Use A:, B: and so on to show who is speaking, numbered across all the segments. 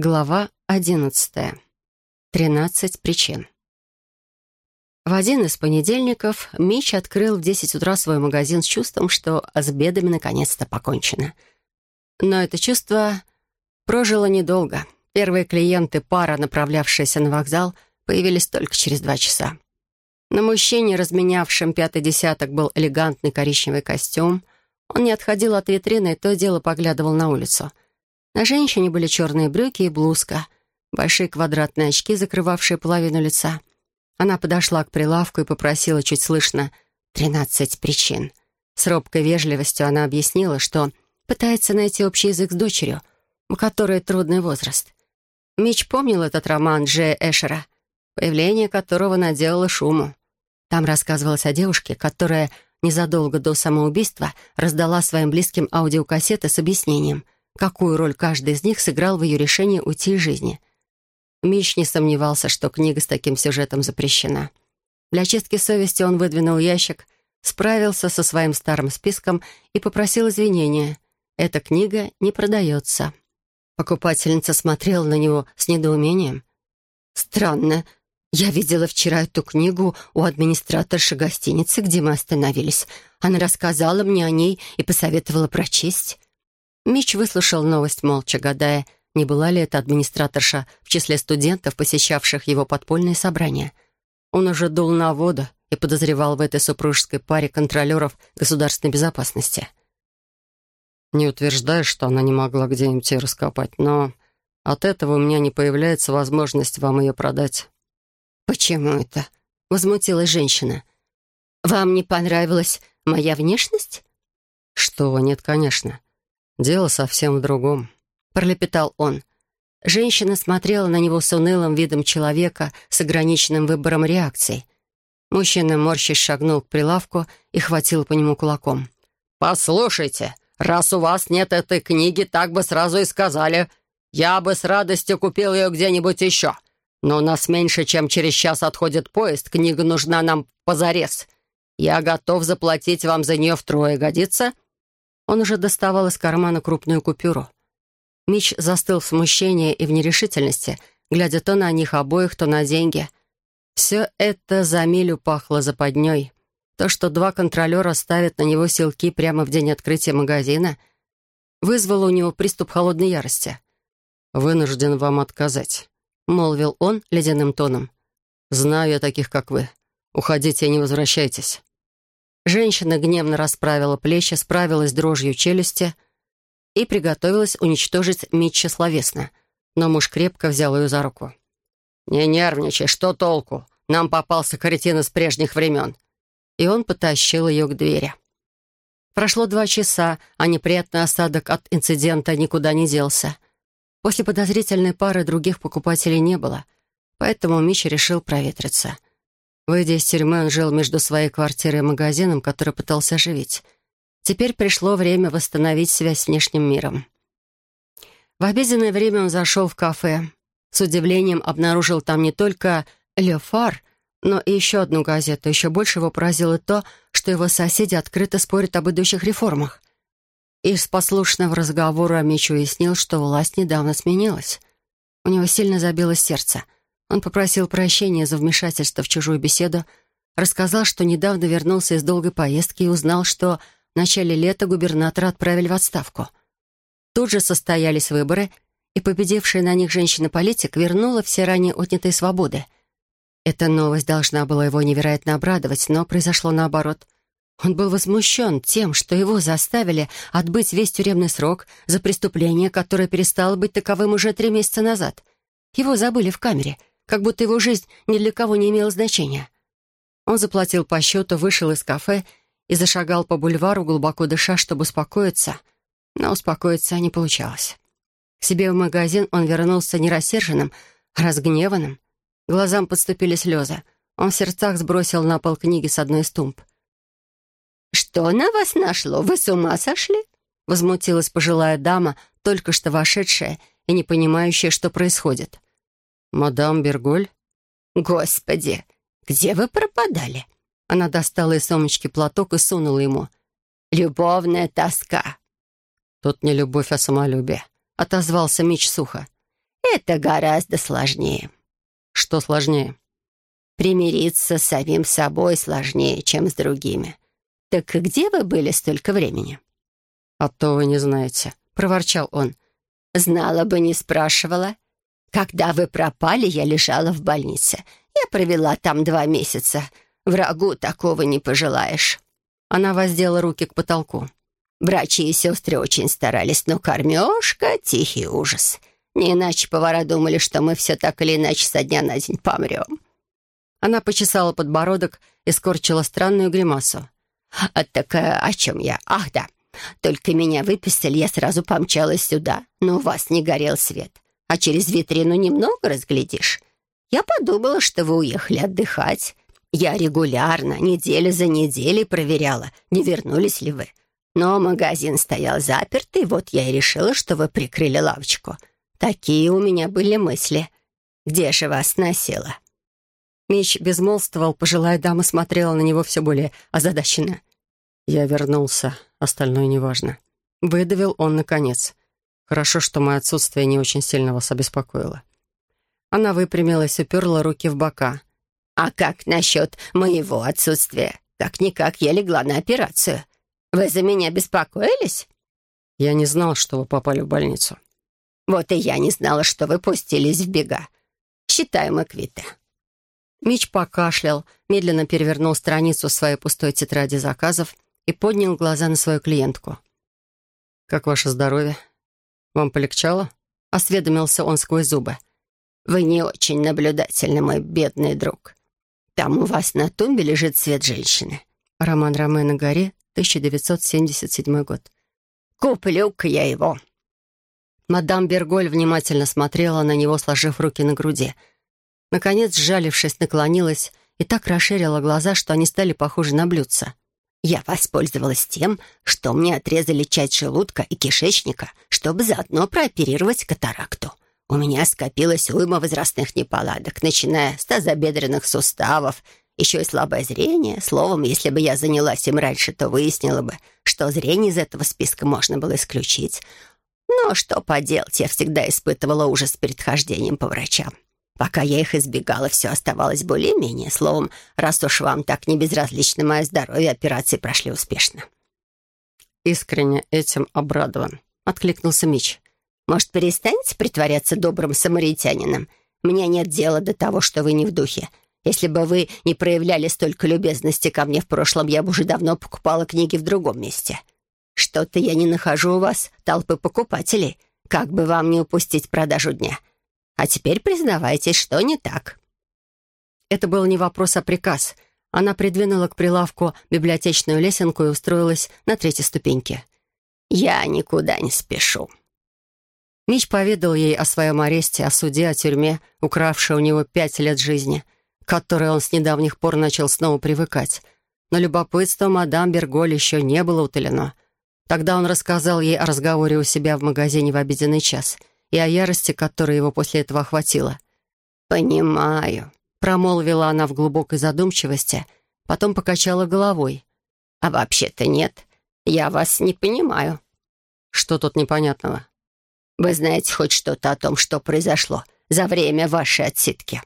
A: Глава одиннадцатая. Тринадцать причин. В один из понедельников Мич открыл в десять утра свой магазин с чувством, что с бедами наконец-то покончено. Но это чувство прожило недолго. Первые клиенты пара, направлявшиеся на вокзал, появились только через два часа. На мужчине, разменявшем пятый десяток, был элегантный коричневый костюм. Он не отходил от витрины и то дело поглядывал на улицу — на женщине были черные брюки и блузка, большие квадратные очки, закрывавшие половину лица. Она подошла к прилавку и попросила чуть слышно «тринадцать причин». С робкой вежливостью она объяснила, что пытается найти общий язык с дочерью, у которой трудный возраст. Мич помнил этот роман Джея Эшера, появление которого наделало шуму. Там рассказывалось о девушке, которая незадолго до самоубийства раздала своим близким аудиокассеты с объяснением — какую роль каждый из них сыграл в ее решении уйти из жизни. Мич не сомневался, что книга с таким сюжетом запрещена. Для чистки совести он выдвинул ящик, справился со своим старым списком и попросил извинения. Эта книга не продается. Покупательница смотрела на него с недоумением. «Странно. Я видела вчера эту книгу у администраторши гостиницы, где мы остановились. Она рассказала мне о ней и посоветовала прочесть». Мич выслушал новость молча, гадая, не была ли это администраторша в числе студентов, посещавших его подпольные собрания. Он уже дул на воду и подозревал в этой супружеской паре контролеров государственной безопасности.
B: Не утверждаю, что она не могла где-нибудь ее раскопать, но от этого у меня не появляется возможность вам ее продать.
A: «Почему это?» — возмутилась женщина. «Вам не понравилась моя внешность?»
B: «Что нет, конечно. «Дело совсем в другом», — пролепетал он.
A: Женщина смотрела на него с унылым видом человека с ограниченным выбором реакций. Мужчина, морщись, шагнул к прилавку и хватил по нему кулаком.
C: «Послушайте, раз у вас нет этой книги, так бы сразу и сказали. Я бы с радостью купил ее где-нибудь еще. Но у нас меньше, чем через час отходит поезд, книга нужна нам позарез. Я готов заплатить вам за нее втрое, годится?» Он уже доставал из кармана крупную купюру. Мич застыл в смущении и в нерешительности, глядя то на них обоих, то на деньги. Все это за милю пахло западней. То, что два контролера ставят на него силки прямо в день открытия магазина, вызвало у него приступ холодной ярости.
B: «Вынужден вам отказать», — молвил он ледяным тоном. «Знаю я таких, как вы. Уходите и не возвращайтесь».
A: Женщина гневно расправила плечи, справилась дрожью челюсти и приготовилась уничтожить Митча словесно. Но муж крепко взял ее за руку.
C: «Не нервничай, что толку? Нам попался каретин из прежних времен».
A: И он потащил ее к двери. Прошло два часа, а неприятный осадок от инцидента никуда не делся. После подозрительной пары других покупателей не было, поэтому Мич решил проветриться — Выйдя из тюрьмы, он жил между своей квартирой и магазином, который пытался оживить. Теперь пришло время восстановить связь с внешним миром. В обеденное время он зашел в кафе. С удивлением обнаружил там не только «Ле Фар», но и еще одну газету. Еще больше его поразило то, что его соседи открыто спорят об идущих реформах. Из послушного разговора Мич уяснил, что власть недавно сменилась. У него сильно забилось сердце — он попросил прощения за вмешательство в чужую беседу, рассказал, что недавно вернулся из долгой поездки и узнал, что в начале лета губернатора отправили в отставку. Тут же состоялись выборы, и победившая на них женщина-политик вернула все ранее отнятые свободы. Эта новость должна была его невероятно обрадовать, но произошло наоборот. Он был возмущен тем, что его заставили отбыть весь тюремный срок за преступление, которое перестало быть таковым уже три месяца назад. Его забыли в камере — как будто его жизнь ни для кого не имела значения. Он заплатил по счету, вышел из кафе и зашагал по бульвару, глубоко дыша, чтобы успокоиться. Но успокоиться не получалось. К себе в магазин он вернулся не рассерженным, а разгневанным. Глазам подступили слезы. Он в сердцах сбросил на пол книги с одной из тумб.
D: «Что на вас нашло? Вы с ума сошли?»
A: Возмутилась пожилая дама, только что вошедшая и не понимающая, что происходит.
B: «Мадам Берголь?»
D: «Господи, где вы пропадали?»
A: Она достала из сумочки платок и сунула ему.
D: «Любовная тоска».
B: «Тут не любовь, а самолюбие», —
A: отозвался Мич сухо.
D: Это гораздо сложнее.
B: Что сложнее?
D: Примириться с самим собой сложнее, чем с другими. Так где вы были столько времени?
B: А то вы не знаете, проворчал он.
D: Знала бы, не спрашивала. Когда вы пропали, я лежала в больнице. Я провела там два месяца. Врагу такого не пожелаешь.
B: Она воздела руки к потолку.
D: Врачи и сестры очень старались, но кормежка — тихий ужас. Не иначе повара думали, что мы все так или иначе со дня на день помрем.
B: Она почесала подбородок и скорчила странную гримасу.
D: «А такая, о чем я? Ах, да. Только меня выписали, я сразу помчалась сюда, но у вас не горел свет. А через витрину немного разглядишь. Я подумала, что вы уехали отдыхать. Я регулярно, неделю за неделей проверяла, не вернулись ли вы. Но магазин стоял запертый, вот я и решила, что вы прикрыли лавочку. Такие у меня были мысли. Где же вас носило?»
B: Меч безмолвствовал, пожилая дама смотрела на него все более озадаченно. «Я вернулся, остальное неважно». Выдавил он наконец. «Хорошо, что мое отсутствие не очень сильно вас обеспокоило». Она выпрямилась, уперла руки в бока.
D: «А как насчет моего отсутствия? Как-никак я легла на операцию. Вы за меня беспокоились?»
B: «Я не знал, что вы попали в больницу».
D: «Вот и я не знала, что вы пустились в бега. Считаем мы квиты».
B: Мич покашлял, медленно перевернул страницу своей пустой тетради заказов и поднял глаза на свою клиентку. «Как ваше здоровье? Вам полегчало?» — осведомился он сквозь зубы.
D: «Вы не очень наблюдательны, мой бедный друг. Там у вас на тумбе лежит цвет женщины».
B: Роман Роме на горе, 1977 год.
D: «Куплю-ка я его».
B: Мадам Берголь внимательно смотрела на него, сложив руки на груди — Наконец, сжалившись, наклонилась и так расширила глаза, что они стали похожи на блюдца.
D: «Я воспользовалась тем, что мне отрезали часть желудка и кишечника, чтобы заодно прооперировать катаракту. У меня скопилось уйма возрастных неполадок, начиная с тазобедренных суставов, еще и слабое зрение. Словом, если бы я занялась им раньше, то выяснила бы, что зрение из этого списка можно было исключить. Но что поделать, я всегда испытывала ужас перед хождением по врачам. Пока я их избегала, все оставалось более-менее. Словом, раз уж вам так не безразлично мое здоровье, операции прошли успешно».
B: «Искренне этим обрадован», — откликнулся Мич.
D: «Может, перестанете притворяться добрым самаритянином? Мне нет дела до того, что вы не в духе. Если бы вы не проявляли столько любезности ко мне в прошлом, я бы уже давно покупала книги в другом месте. Что-то я не нахожу у вас толпы покупателей. Как бы вам не упустить продажу дня? А теперь признавайтесь, что не так».
B: Это был не вопрос, а приказ. Она придвинула к прилавку библиотечную лесенку и устроилась на третьей ступеньке.
D: «Я никуда не спешу».
B: Мич поведал ей о своем аресте, о суде, о тюрьме, укравшей у него пять лет жизни, к которой он с недавних пор начал снова привыкать. Но любопытство мадам Берголь еще не было утолено. Тогда он рассказал ей о разговоре у себя в магазине в обеденный час — и о ярости, которая его после этого охватила.
D: «Понимаю», —
B: промолвила она в глубокой задумчивости, потом покачала головой.
D: «А вообще-то нет, я вас не понимаю».
B: «Что тут непонятного?»
D: «Вы знаете хоть что-то о том, что произошло за время вашей отсидки?»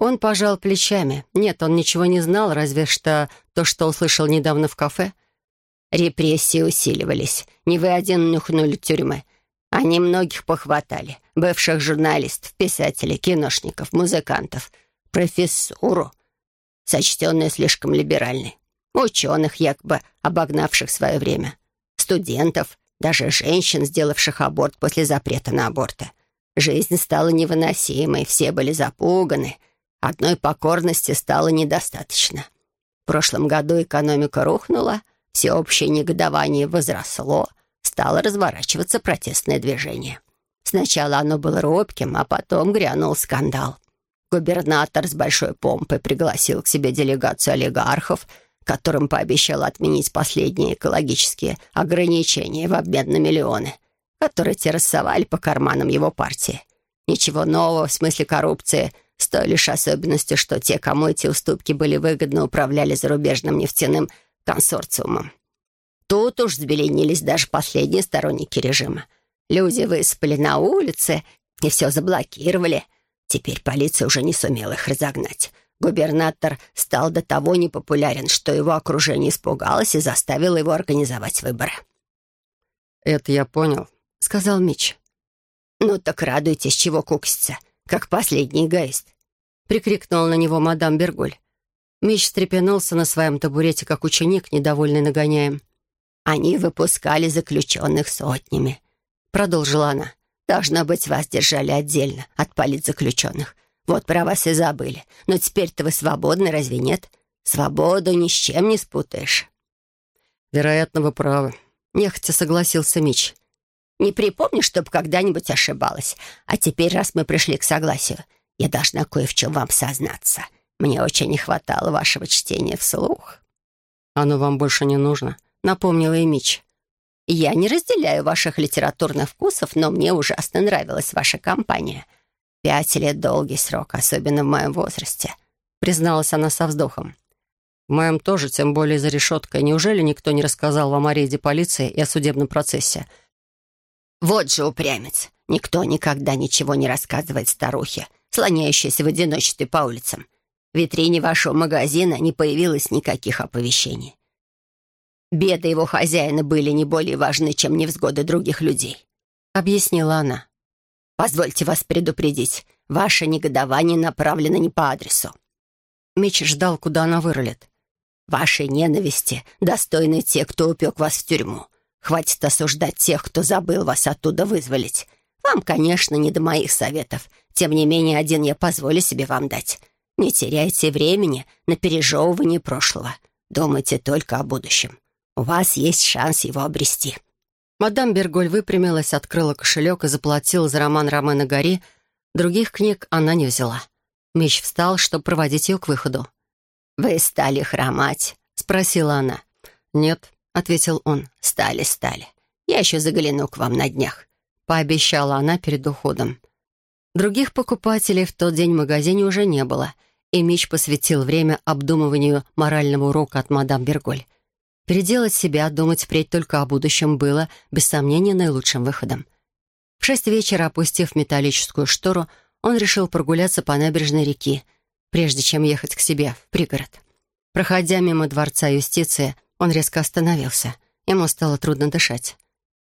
B: Он пожал плечами. Нет, он ничего не знал, разве что то, что услышал недавно в кафе.
D: Репрессии усиливались. Не вы один нюхнули тюрьмы. Они многих похватали. Бывших журналистов, писателей, киношников, музыкантов, профессуру, сочтенную слишком либеральной, ученых, якобы обогнавших свое время, студентов, даже женщин, сделавших аборт после запрета на аборты. Жизнь стала невыносимой, все были запуганы. Одной покорности стало недостаточно. В прошлом году экономика рухнула, всеобщее негодование возросло — стало разворачиваться протестное движение. Сначала оно было робким, а потом грянул скандал. Губернатор с большой помпой пригласил к себе делегацию олигархов, которым пообещал отменить последние экологические ограничения в обмен на миллионы, которые те рассовали по карманам его партии. Ничего нового в смысле коррупции, с той лишь особенностью, что те, кому эти уступки были выгодны, управляли зарубежным нефтяным консорциумом. Тут уж взбеленились даже последние сторонники режима. Люди высыпали на улицы, и все заблокировали. Теперь полиция уже не сумела их разогнать. Губернатор стал до того непопулярен, что его окружение испугалось и заставило его организовать выборы.
B: «Это я понял», — сказал Мич.
D: «Ну так радуйтесь, чего куксится, как последний эгоист», — прикрикнул на него мадам Берголь.
B: Мич встрепенулся на своем табурете, как ученик, недовольный нагоняем.
D: «Они выпускали заключенных сотнями», — продолжила она. «Должно быть, вас держали отдельно от политзаключенных. Вот про вас и забыли. Но теперь-то вы свободны, разве нет? Свободу ни с чем не спутаешь».
B: «Вероятно, вы правы», — нехотя согласился Мич.
D: «Не припомню, чтобы когда-нибудь ошибалась. А теперь, раз мы пришли к согласию, я должна кое в чем вам сознаться. Мне очень не хватало вашего чтения вслух».
B: «Оно вам больше не нужно», — напомнила и Мич.
D: «Я не разделяю ваших литературных вкусов, но мне ужасно нравилась ваша компания. Пять лет — долгий срок, особенно в моем возрасте», — призналась она со вздохом.
B: «В моем тоже, тем более за решеткой. Неужели никто не рассказал вам о рейде полиции и о судебном процессе?»
D: «Вот же упрямец. Никто никогда ничего не рассказывает старухе, слоняющейся в одиночестве по улицам. В витрине вашего магазина не появилось никаких оповещений. Беды его хозяина были не более важны, чем невзгоды других людей», — объяснила она. «Позвольте вас предупредить, ваше негодование направлено не по адресу».
B: Меч ждал, куда она вырулит.
D: «Вашей ненависти достойны те, кто упек вас в тюрьму. Хватит осуждать тех, кто забыл вас оттуда вызволить. Вам, конечно, не до моих советов. Тем не менее, один я позволю себе вам дать. Не теряйте времени на пережевывание прошлого. Думайте только о будущем. У вас есть шанс его обрести».
B: Мадам Берголь выпрямилась, открыла кошелек и заплатила за роман Ромена Гори. Других книг она не взяла. Меч встал, чтобы проводить ее к выходу.
D: «Вы стали хромать?» — спросила она.
B: «Нет», — ответил он.
D: «Стали, стали. Я еще загляну к вам на днях», —
B: пообещала она перед уходом. Других покупателей в тот день в магазине уже не было — и Мич посвятил время обдумыванию морального урока от мадам Берголь. Переделать себя, думать впредь только о будущем было, без сомнения, наилучшим выходом. В шесть вечера, опустив металлическую штору, он решил прогуляться по набережной реки, прежде чем ехать к себе в пригород. Проходя мимо дворца юстиции, он резко остановился. Ему стало трудно дышать.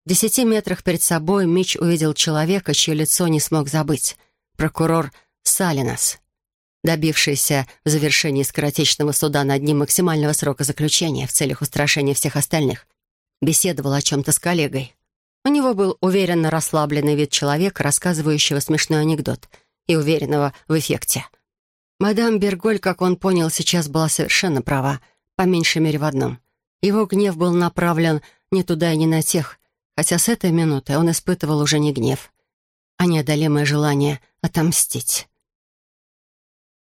B: В десяти метрах перед собой Мич увидел человека, чье лицо не смог забыть. Прокурор Салинас добившийся в завершении скоротечного суда над ним максимального срока заключения в целях устрашения всех остальных, беседовал о чем-то с коллегой. У него был уверенно расслабленный вид человека, рассказывающего смешной анекдот и уверенного в эффекте. Мадам Берголь, как он понял, сейчас была совершенно права, по меньшей мере в одном. Его гнев был направлен не туда и не на тех, хотя с этой минуты он испытывал уже не гнев, а неодолимое желание отомстить.